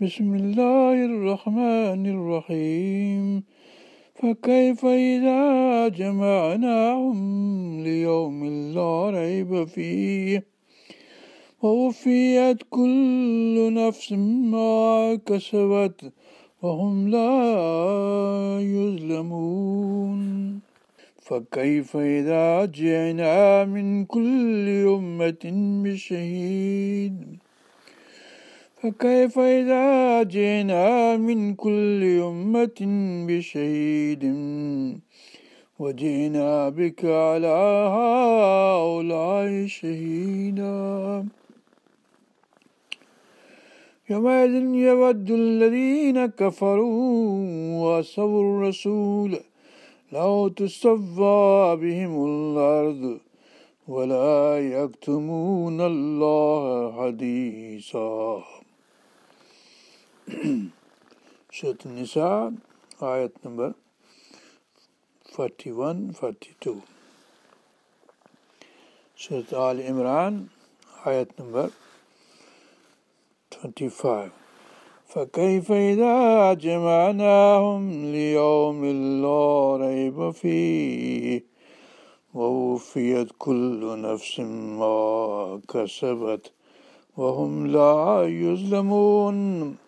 بسم الله الرحمن الرحيم فكيف إذا جمعناهم ليوم لا ريب فيه ووفيت كل نفس ما كسبت وهم لا يظلمون فكيف إذا جئنا من كل أمة بشهيد فكيف إذا جئنا من كل أمة بشهيد وجئنا بك على هؤلاء شهيدا؟ يومئذ يود الذين كفروا وأصوا الرسول لو تصفى بهم الأرض ولا يكتمون الله حديثا. Surat Nisa, ayat number 41, 42. Surat Al Imran, ayat number 25. فكيف إذا جمعناهم ليوم لا ريب فيه ووفيت كل نفس ما كسبت وهم لا يظلمون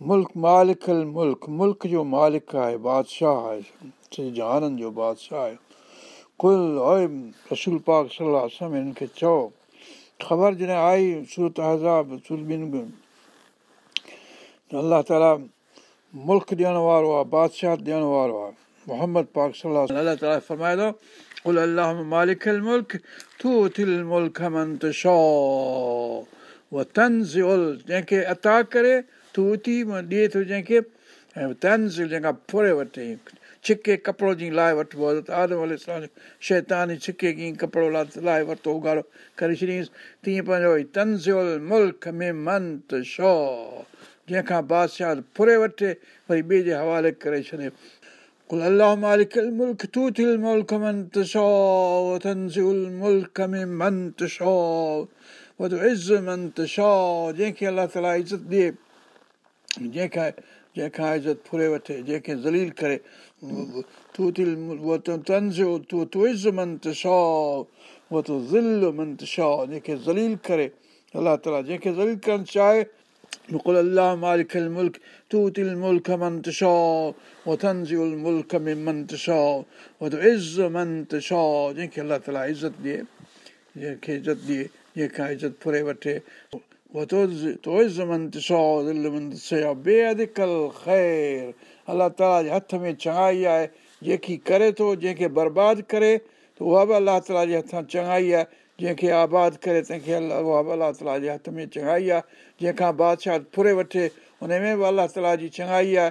ملڪ مالڪ ملڪ ملڪ جو مالڪ آهي بادشاهه آهي سڄي جهانن جو بادشاهه آهي ڪل رسول پاڪ صلاح هنن کي چئو خبر جڏهن آئي سورت هزاب سوربن الله تالا ملڪ ڏيڻ وارو آهي بادشاهه ڏيڻ وارو آهي محمد پاڪ صلاح الله تالا فرمائي ٿو ڪل الله مالڪ ملڪ تون ٿل ملڪ منت شو اها طنز ال جنهن کي عطا ڪري تون اٿي ڏئي ٿو جنهن کي ۽ طنز جنهن کان فري وٺي ڇڪي ڪپڙو جيئن لاهي وٺبو آهي ته آدم ال شيطان ڇڪي ڪيئن ڪپڙو ورتو اگهاڙو ڪري ڇڏيئينس تيئن پنهنجو ۾ جنهن کان بادشاهه فري وٺي وري ٻئي جي حوالي ڪري تنزل ۾ شو جنهن کي الله تالا عزت ڏئي जंहिंखां जंहिंखां इज़त फुरे वठे जंहिंखे ज़लील करे तू थिल तंज़ तू तू इज़ मंत शो वधो ज़िल मंत शो जंहिंखे ज़लील करे अलाह ताला जंहिंखे ज़लील करणु चाहे وقل الله مالك الملك تؤتي الملك من تشاء وتنزع الملك ممن تشاء وتعز من تشاء जंहिंखे अलाह ताला इज़त ॾिए जंहिंखे الله تالا جي هٿ ۾ چڱائي آهي جيڪي ڪري ٿو جنهن کي برباد ڪري ته اها به الله تالا جي هٿان چڱائي آهي جنهن کي آباد ڪري تنهن کي اها به الله تالا جي هٿ ۾ چڱائي آهي جنهن کان بادشاهه فري وٺي ان ۾ به الله تالا جي چڱائي آهي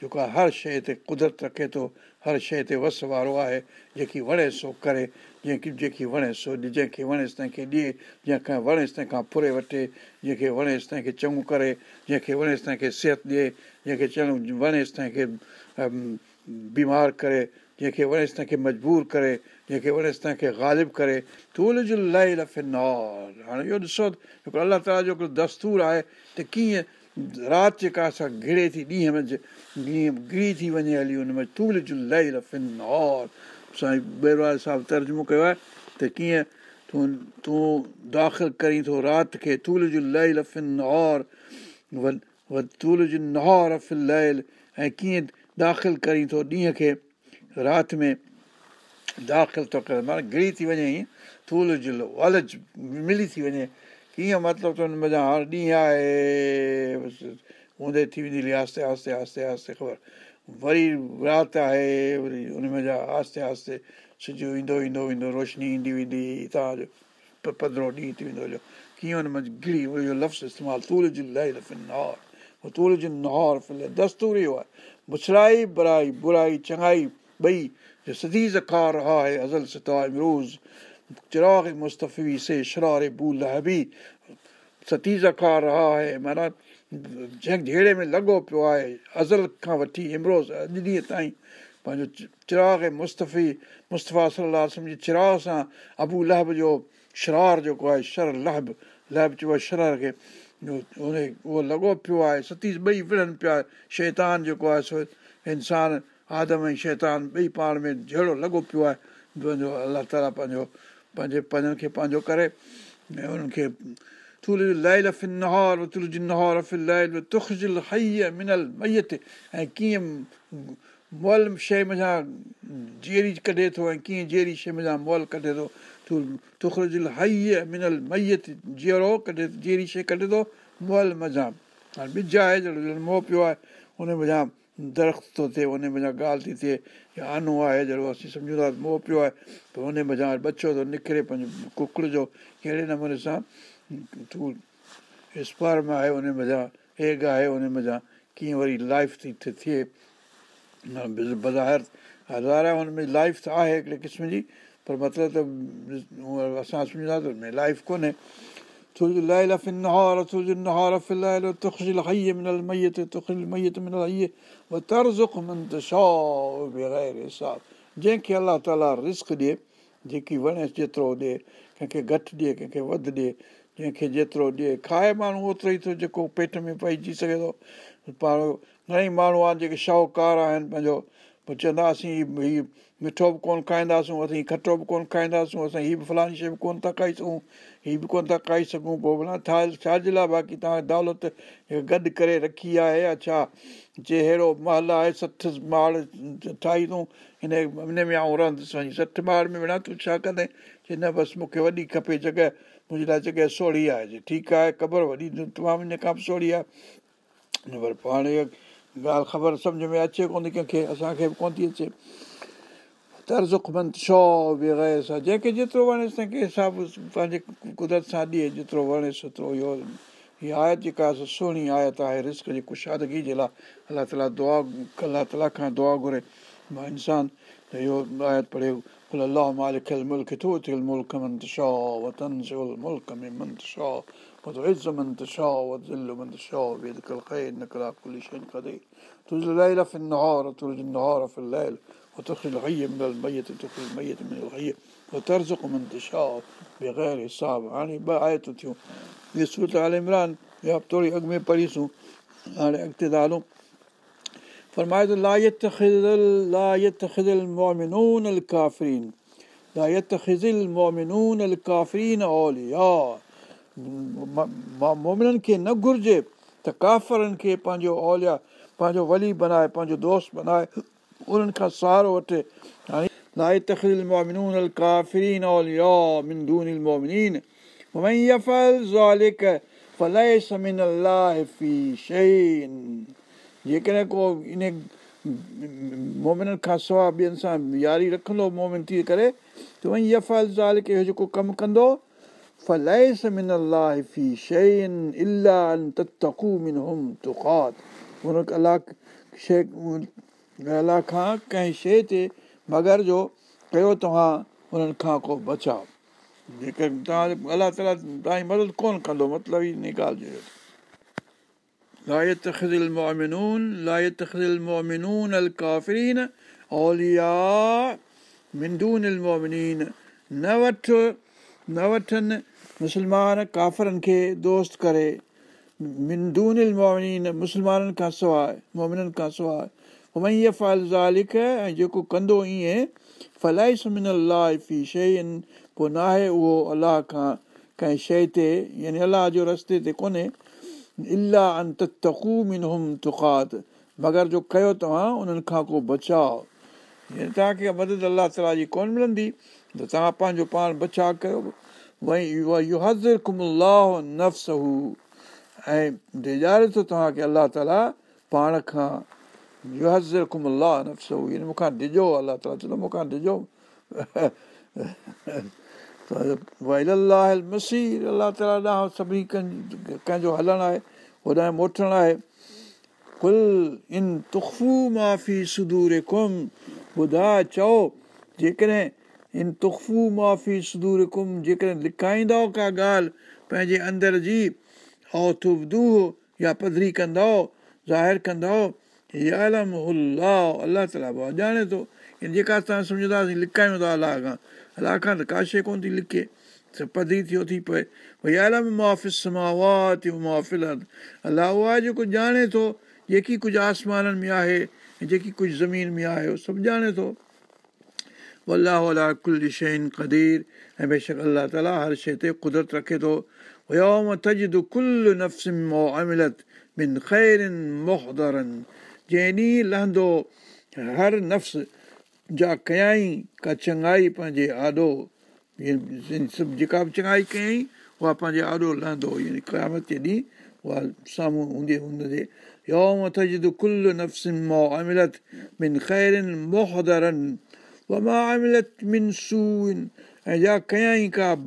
جيڪو آهي هر شيءِ تي قدرت رکي ٿو هر شيءِ تي وس وارو آهي جيڪي وڻي سو ڪري جنهن کي جيڪي وڻي سو جنهن کي وڻيس تنهن کي ڏئي جنهن کان وڻيس تنهن کان فري وٺي جنهن کي وڻيس تنهن کي چڱو ڪري جنهن کي وڻيس تنهن کي صحت ڏئي جنهن کي چڱو وڻيس تنهن کي بيمار ڪري جنهن کي وڻيس تنهن کي مجبور ڪري جنهن کي وڻيس تنهن کي غالب ڪري. تول جو لهي لفي نور هاڻي اهو ڏسو هڪڙو الله تالا جو هڪڙو دستور آهي ته ڪيئن رات جيڪا اسان گهڙي ٿي ڏينهن ۾ ڏينهن گري ٿي وڃي هلي هن تول جو لهي لفي نور سائين بيروال صاحب ترجمو ڪيو آهي ته ڪيئن تون تون داخل ڪرين ٿو رات کي تول جو لهي لفن اور تول جي نهار فل ۽ ڪيئن داخل ڪرين ٿو ڏينهن کي رات ۾ داخل ٿو ڪري معنيٰ گهري ٿي وڃي ائين ٿول جي الج ملي ٿي وڃي ڪيئن مطلب ته هن مزا هاڻي ڏينهن آهي؟ بس اوندي ٿي ويندي هلي آهستي آهستي آهستي آهستي خبر. وري رات آهي وري هن مزا آهستي آهستي سج ايندو ايندو ايندو روشني ايندي ويندي توهان جو پندرهون ڏينهن ٿي ويندو هليو. ڪيئن هن منجهه گهري اهو لفظ استعمال تول جي لهي نهار تول جي نهار دستور اهو آهي. مڇرائي برائي برائي چڱائي ٻئي صدي زکا رها هي ازل ستا امروز چراغ مستفي سي شرار بو لهبي ستي زکا رها هي جنهن جهڙي ۾ لڳو پيو آهي ازل کان وٺي امروز اڄ ڏينهن تائين پنهنجو چراغ مستفي مصطفيٰ صلاح چراغ سان ابو لهب جو شرار جيڪو آهي شر لهب لهب چئبو آهي شرار کي ان اهو لڳو پيو آهي ستيش ٻئي وڙهن پيا شيطان جيڪو آهي سو انسان آدم ۽ شيطان ٻئي پاڻ ۾ جهڙو لڳو پيو آهي پنهنجو الله تالا پنهنجو پنهنجي پنهنجن کي پنهنجو ڪري ۽ انهن کي تل ليل فن نهار تل جي نهار فل ليل تکجل هئي منل ميت ۽ ڪيئن مئل شيءِ مڃان جيري ڪڍي ٿو ۽ ڪيئن جهڙي شيءِ مڃان مئل ڪڍي ٿو تل تکجل هئي منل ميت جهڙو ڪڍي جهڙي شيءِ ڪڍي ٿو مئل مزا هاڻي ٻج آهي جهڙو موهه پيو آهي ان مزا درخت ٿو ٿئي ان مزا ڳالهه ٿي ٿئي يا آنو آهي جهڙو اسين سمجهون ٿا موهه پيو آهي ته ان مزا بچو ٿو نڪري پنهنجو ڪڪڙ جو ڪهڙي نموني سان تون سپرم آهي ان مزا ايگ آهي ان مزا ڪيئن وري لائيف ٿي ٿئي بزاهر هزار هن ۾ لائيف ته آهي هڪڙي قسم جي پر مطلب ته اسان سمجهون ٿا ته هن ۾ لائيف ڪونهي نهار نهار تکل هئي منل ميت تکل ميت منل هئي ترزک منت شاهه بغير حساب جنهن کي الله تالا رسڪ ڏئي جيڪي وڻي جيترو ڏئي ڪنهن کي گهٽ ڏئي ڪنهن کي وڌ ڏئي جنهن کي جيترو ڏئي کائي ماڻهو اوترو ئي ٿو جيڪو پيٽ ۾ پئجي سگهي ٿو پاڻ گهڻيئي ماڻهو آهن جيڪي شاهوڪار آهن پنهنجو پوءِ چوندا هيءُ مٺو به ڪونه کائينداسون اسين کٽو به ڪونه کائينداسون اسان هيءَ به فلاڻي شيءِ به ڪونه ٿا کائي سگهون هيءَ به ڪونه ٿا کائي سگهون. پوءِ ڀلا ڇا ڇا جي لاءِ باقي توهان دولت گڏ ڪري رکي آهي يا ڇا؟ جي اهڙو مهل آهي سٺ ماڙ ٺاهي تون هن هن ۾ آئون رهندس وڃي سٺ ماڙ ۾ وڙها تون ڇا ڪندي؟ چئي نه بس مون کي وڏي کپي جڳهه منهنجي لاءِ جڳهه سوڙهي آهي. ٺيڪ آهي خبر وڏي تمام هن کان به سوڙهي آهي. پر پاڻ ڳالهه خبر سمجهه ۾ اچي ڪونه ٿي ڪنهن کي اسان کي به ڪونه ٿي اچي तर्ज़ुखमंत शौ बग़ैर सां जंहिंखे जेतिरो वणेसि तंहिंखे हिसाब पंहिंजे कुदरत सां ॾिए जेतिरो वणेसि ओतिरो इहो हीअ आयत जेका आहे सुहिणी आयत आहे रिस्क जी कुशादगी जे लाइ अलाह ताला दुआ अलाह ताला खां दुआ घुरे मां इंसानु त इहो आयत पढ़ियो अलाह मालिक मुल्क थो थियल मुल्क मंत शाह वतन मुल्क में मंत शाह وتعز من تشاء وتذل من تشاء بيدك الخير انك على كل شيء قدير تولج الليل في النهار وتولج النهار في الليل وتخرج الحي من الميت وتخرج الميت من الحي وترزق من تشاء بغير حساب हाणे ॿ आयतूं थियूं इहे सूरत आल इमरान या थोरी अॻु में पढ़ीसूं हाणे अॻिते था हलूं फरमाए थो लायत लायत ख़िज़िल मोमिनून अल काफ़रीन लायत ख़िज़िल मोमिनून अल काफ़रीन औलिया मोमिननि खे न घुरिजे त काफ़रनि खे पंहिंजो औलिया पंहिंजो वली बनाए पंहिंजो दोस्त बनाए उन्हनि खां सहारो वठे जेकॾहिं को इन मोमिननि खां सवाइ ॿियनि सां यारी रखंदो मोमिन थी करे त वई यफ़ल ज़ाल खे जेको कमु कंदो فليس من الله في شيء إلا أن تتقوا منهم تقات हुन अलाह शइ الله کان ڪنهن شيءِ تي مگر جو ڪيو توهان هنن کان ڪو بچاءُ جيڪر توهان الله تالا توهان جي مدد ڪونه ڪندو مطلب ان ڳالهه جو مومنون مومنون ال مومنين. وٺ نه وٺن مسلمان ڪافرن کي دوست ڪري. مندون مومن مسلمانن کان سواءِ مومنن کان سواءِ همييا فال زالڪ ۽ جيڪو ڪندو ائين فلائي سمن في شين پوءِ ناهي اهو الله کان ڪنهن شيءِ تي يعني الله جو رستي تي ڪونهي. الاهه تکات. مگر جو ڪيو توهان انهن کان ڪو بچاءُ توهان کي مدد الله تالا جي ڪونه ملندي ته توهان پنهنجو پاڻ بچاءُ ڪيو. نفس هو ۽ ڏجاري ٿو توهان کي الله تالا پاڻ کان نفس يعني مون کان ڏجو الله تالا چوندو مون کان ڏجو مسير الله تالا ڏانهن سڀني ڪنهن جو هلڻ آهي هوڏان موٽڻ آهي ڪل ان تکو معافي سدور ڪم ٻڌا چئو جيڪڏهن ان تکو معافي سدور ڪم جيڪڏهن لڪائيندو ڪا ڳالهه پنهنجي اندر جي اوٿبدو يا پڌري ڪندؤ ظاهر ڪندؤ الله تالا ڄاڻي ٿو جيڪا توهان سمجهنداسين لڪايون ٿا الله کان. الله کان ته ڪا شيءِ ڪونه ٿي لڪي پڌري ٿيو ٿي پئي. ڀئي عالم مئافس مئافل الله اهو آهي جيڪو ڄاڻي ٿو جيڪي ڪجهه آسمانن ۾ آهي جيڪي ڪجهه زمين ۾ آهي اهو سڀ ڄاڻي ٿو. الله ڪل قدير. ۽ بيشڪ الله تالا هر شيءِ تي قدرت رکي ٿو. ڪل املت بن خيرن موهدرن جنهن ڏينهن لهندو هر نفس جا ڪيائي ڪا چڱائي پنهنجي آڏو جيڪا به چڱائي ڪيئين اها پنهنجي آڏو لهندو يعني قيامت جي ڏينهن اها سامهون هوندي ٿجد ڪل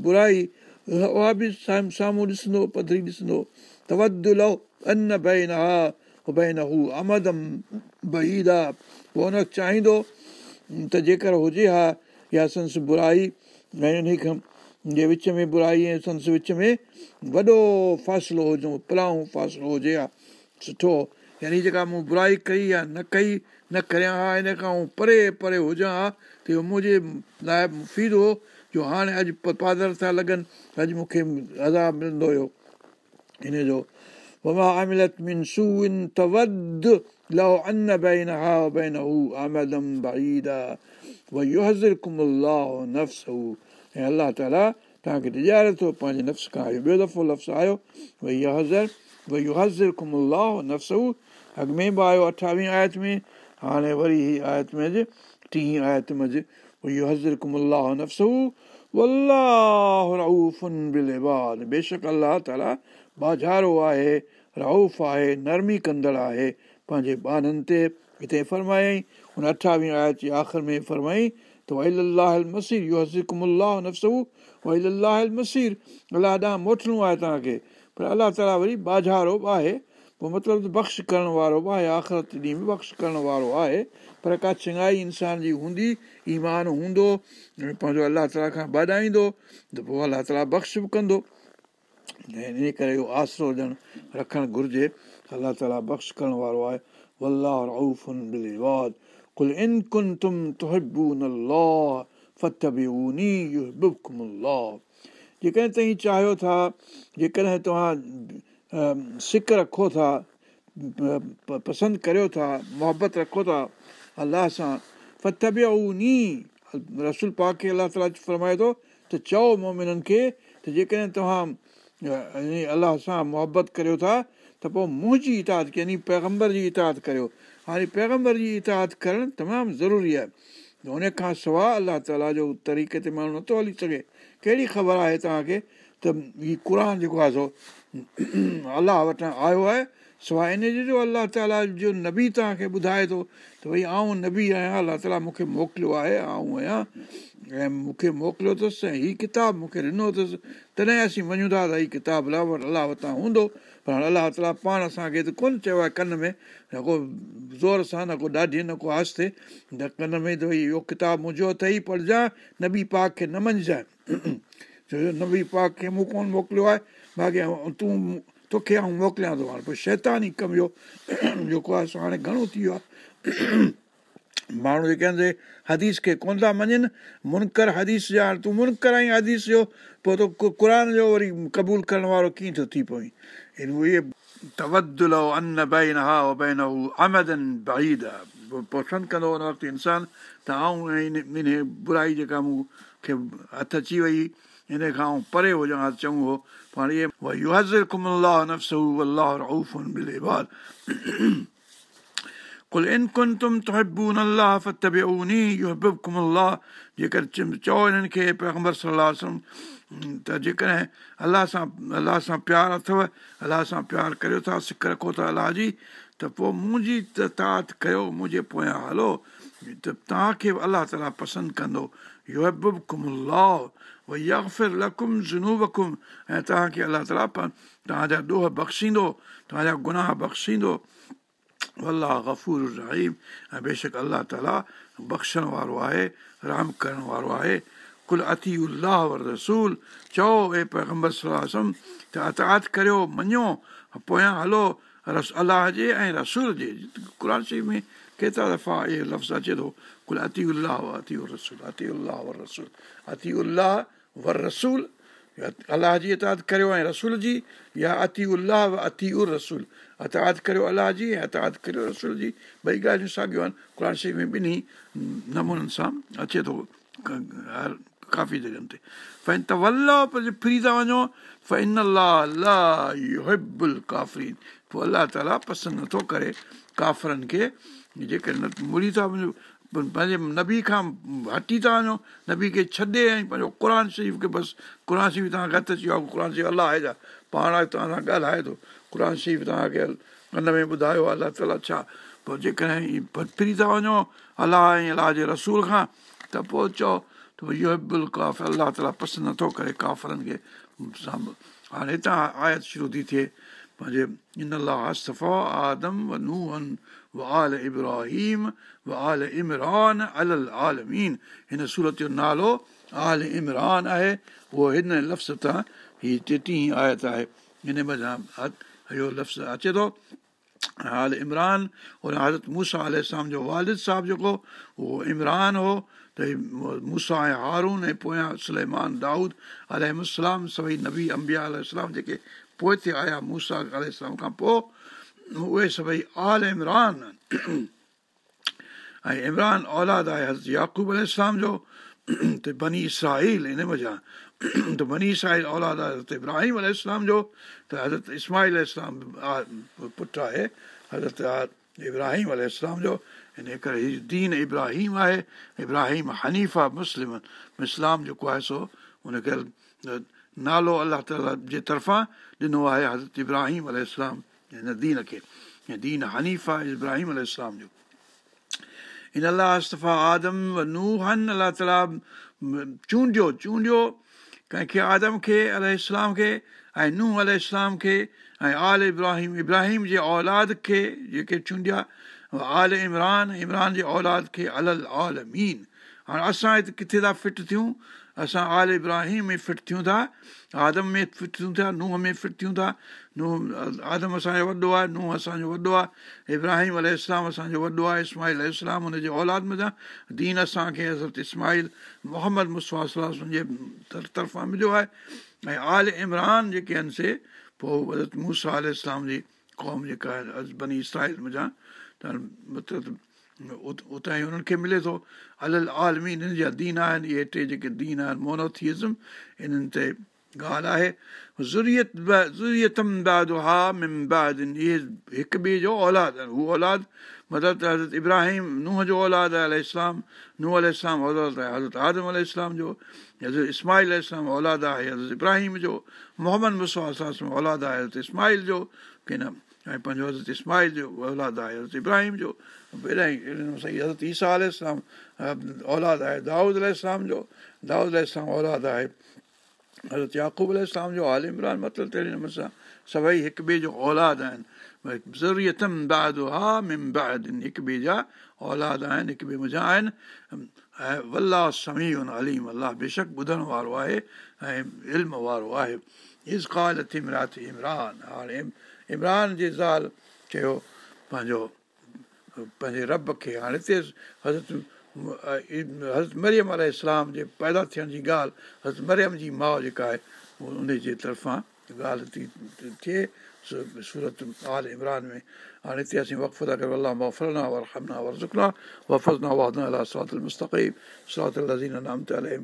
برائي اها به سامهون ڏسندو پڌري ڏسندو. ان بين ها بين هو امدم بهيدا پوءِ هن چاهيندو ته جيڪر هجي ها يا سنس برائي ۽ ان کان جي وچ ۾ برائي ۽ سنس وچ ۾ وڏو فاصلو هجو پلائون فاصلو هجي ها سٺو يعني جيڪا مون برائي ڪئي آهي نه ڪئي نه ڪريان ها هن کان پري پري هجان ها ته اهو منهنجي لاءِ مفيد هو جو هاڻي اڄ پادر ٿا لڳن اڄ مون کي عذاب ملندو هيو هن جو وما آملت من سون تود لئو ان بين ها بين هو آمدم بائيدا ويهزرڪم الله نفس هو ۽ الله تالا توهان کي ڏجاري ٿو پنهنجي نفس کان آيو ٻيو دفعو لفظ آيو ڀئي اها هزر ڀئي اهو هزر ڪم الله نفس هو اڳ ۾ به آيو اٺاويهه آيت ۾ هاڻي وري هيءَ آيت ۾ اڄ ٽين آيت ۾ اڄ اهو هزر ڪم الله نفس هو بل بيشڪ الله تالا بازارو آهي رائف آهي نرمي ڪندڙ آهي. پنهنجي ٻارن تي هتي فرمايئين هن اٺاويهه آيت جي آخر ۾ فرمائين ته ول مسير اهو هزرڪم الله نفسو ول مسير الله ڏانهن موٽڻو آهي توهان کي. پر الله تالا وري بازارو به آهي پوءِ مطلب ته بخش ڪرڻ وارو به آهي آخرت ڏينهن به بخش ڪرڻ وارو آهي. پر ڪا چڱائي انسان جي هوندي ايمان هوندو پنهنجو الله تالا کان باڏائيندو ته پوءِ الله تالا بخش به ڪندو ان ڪري اهو آسرو ڄڻ رکڻ گهرجي. الله تالا بخش ڪرڻ وارو آهي. ڪل ان ڪن تم جيڪڏهن توهين چاهيو ٿا جيڪڏهن توهان سڪ رکو ٿا پسند ڪريو ٿا محبت رکو ٿا الله سان فتبي رسول پاڪ کي الله تالا فرمائي ٿو ته چئو مومنن کي ته جيڪڏهن توهان الله سان محبت ڪريو ٿا ته پوءِ منهنجي اتاد يعني پيگمبر جي اتاد ڪريو. هاڻي پيگمبر جي اتاد ڪرڻ تمام ضروري آهي. هن کان سواءِ الله تالا جو طريقي تي ماڻهو نٿو هلي سگهي. ڪهڙي خبر آهي توهان کي؟ ته هيءُ قر جيڪو آهي سو الله وٽان آيو آهي سواءِ ان جو الله تالا جو نبي توهان کي ٻڌائي ٿو ته ڀئي آئون نبي آهيان الله تالا مون کي موڪليو آهي آئون آهيان. ۽ مون کي موڪليو اٿس ۽ هيءُ ڪتاب مون کي ڏنو اٿس. تڏهن اسين وڃون ٿا ته هيءُ ڪتاب وٽ الله وٽان هوندو. پر هاڻي الله تالا پاڻ اسان کي ته ڪونه چيو آهي ڪن ۾ نه ڪو زور سان نه ڪو ڏاڍي نه ڪو آستي ته ڪن ۾ ته ڀئي اهو ڪتاب منهنجو اٿئي پڙهجانئ نبي پاڪ کي نه مڃجانئ. ڇو جو نبي پاڪ کي مون ڪونه موڪليو آهي. باقي تون توکي آئون موڪليان ٿو هاڻي پوءِ شيتاني ڪم اهو جيڪو آهي هاڻي گهڻو ٿي ويو آهي. ماڻهو جيڪي آهن حديث کي ڪونه ٿا مڃن منڪر حديث جا تون منڪر آئي حديث جو پوءِ تو قر جو وري قبول ڪرڻ وارو ڪيئن ٿو ٿي پئي اهي پسند ڪندو هن وقت انسان ته آئون برائي جيڪا مون کي هٿ اچي وئي هن کان پري هجان چڱو هو پاڻ اهي ڪل ان ڪن تم تهبون الله فتبئوني يهبڪم الله جيڪر چئو هنن کي پيگمبر صلاح ته جيڪڏهن الله سان الله سان پيار اٿو الله سان پيار ڪريو ٿا سڪ رکو ٿا الله جي ته پوءِ منهنجي ته تات ڪيو منهنجي پويان هلو ته توهان کي به الله تالا پسند ڪندو يافر لڪم جنوبڪم ۽ توهان کي الله تالا توهان جا ڏوهه بخشيندو توهان جا گناهه بخشيندو الله گفور رهيم ۽ بيشڪ الله بخشڻ وارو آهي رام ڪرڻ وارو آهي ڪل اتي الاهه ور رسول چئو اي پيگمبر اتاد ڪريو مڃو پويان هلو رس الله جي ۽ رسول جي قر شريف ۾ ڪيترا دفعا اهي لفظ اچي ٿو ار رسول رسول الله جي يا اتي ار رسول اتاد ڪريو الله جي ساڳيون آهن ٻنهي نمونن سان اچي ٿو تي ته الله پسند نٿو ڪري ڪافرن کي جيڪي وڃو پنهنجي نبي کان هٽي ٿا وڃو نبي کي ڇڏي ۽ پنهنجو قر شريف کي بس قر شريف توهان گهٽ اچي ويو آهي قر شريف الله آهي جا پاڻ توهان سان ڳالهائي ٿو قر شريف توهان کي ڪن ۾ ٻڌايو الله تالا ڇا پوءِ جيڪڏهن ڦري ٿا وڃو الله ۽ الله جي رسول کان ته پوءِ چئو ته اهو بل ڪاف الله تالا پسند نٿو ڪري ڪافرن کي هاڻي هتان آيت شروع ٿي ٿئي پنهنجي ان الله صفا آدم ننهن و آل ابراهيم و آل عمران هن سورت جو نالو آل عمران آهي اهو هن لفظ تان هيءَ ٽيٽيهه آيت آهي هن مزا اهو لفظ اچي ٿو حال عمران موسيٰ آل جو والد صاحب جيڪو اهو عمران هو ته موسيٰ ۽ هارون ۽ پويان سليمان دائود الارم سڀئي نبي امبيا الارم جيڪي پوءِ تي آيا موسيٰ الارم کان پوءِ اهي سڀئي آل عمران ۽ عمران اولاد آهي حضرت ياقوب الارم جو ته بني اسرائيل هن وجهه ته بني اسرائيل اولاد آهي حضرت ابراهيم الارم جو ته حضرت اسماهيل اسلام پٽ آهي حضرت ابراهيم الارم جو هن ڪري هيءُ دين ابراهيم آهي ابراهيم هنيفا مسلم اسلام جيڪو آهي سو هن کي نالو الله تالا جي طرفان ڏنو آهي حضرت ابراهيم ال هن دين کي دين هنيفا ابراهيم ال جو هن الله استفا آدم ننهن الله تالا چونڊيو چونڊيو ڪنهن کي آدم کي ال اسلام کي ۽ ننهن ال اسلام کي ۽ آل ابراهيم ابراهيم جي اولاد کي جيڪي چونڊيا آل عمران عمران جي اولاد کي ال مين هاڻي اسان هتي ڪٿي ٿا فٽ ٿيون اسان آل ابراهيم ۾ فٽ ٿيون ٿا آدم ۾ فٽ ٿيون ٿا ننهن ۾ فٽ ٿيون ٿا. ننهن آدم اسان جو وڏو آهي ننهن اسان جو وڏو آهي. ابراهيم ال اسان جو وڏو آهي اسماعيل اسلام هن جي اولاد ۾ ٿا. دين اسان کي حضرت اسماعيل محمد مسوا جي طرفان مليو آهي. ۽ آل عمران جيڪي آهن سي پوءِ حضرت موسيٰ آل اسلام جي قوم جيڪا آهي بني اسرائيل منهنجا مطلب اتان ئي انهن کي ملي ٿو ال آلمين هن جا دين آهن اهي ٽي جيڪي دين آهن مونوٿزم انهن تي ڳالهه آهي. زريت زريتم ها اهي هڪ ٻئي جو اولاد آهن. هو اولاد مطلب ته حضرت ابراهيم ننهن جو اولاد آهي اسلام ننهن ال اسلام اولاد آهي. حضرت آدم ال اسلام جو حضرت اسماعيل اسلام اولاد آهي. حضرت ابراهيم جو محمد مسوا اولاد آهي. حضرت اسماعيل جو ڪه نه ۽ پنهنجو حضرت اسماعيل جو اولاد آهي حضرت ابراهيم جو پهريان ئي حضرت ايسا آل اسلام اولاد آهي دائود ال اسلام جو دائود ال اسلام اولاد آهي حضرت ياقوب ال اسلام جو آل عمران مطلب تهڙي نموني سان سڀئي هڪ ٻئي جو اولاد آهن زروريتم بعد ها مم بعد هڪ ٻئي جا اولاد آهن هڪ ٻئي منهنجا آهن ۽ ولا سمي اليم الله بيشڪ ٻڌڻ وارو آهي ۽ علم وارو آهي ازا لٿي ماٿ عمران هاڻي ام عمران جي زال چيو پنهنجو پنهنجي رب کي هاڻي هتي حضرت حضرت مريم ال اسلام جي پيدا ٿيڻ جي ڳالهه حضرت مريم جي ماءُ جيڪا آهي اهو ان جي طرفان ڳالهه ٿي ٿئي سورت آل عمران ۾ هاڻي هتي اسين وقف ٿا ڪيون الله ور همنا ورزڪنا وفزنا وادنا الا الله مستقيب صراط ساتزينا نام تعليم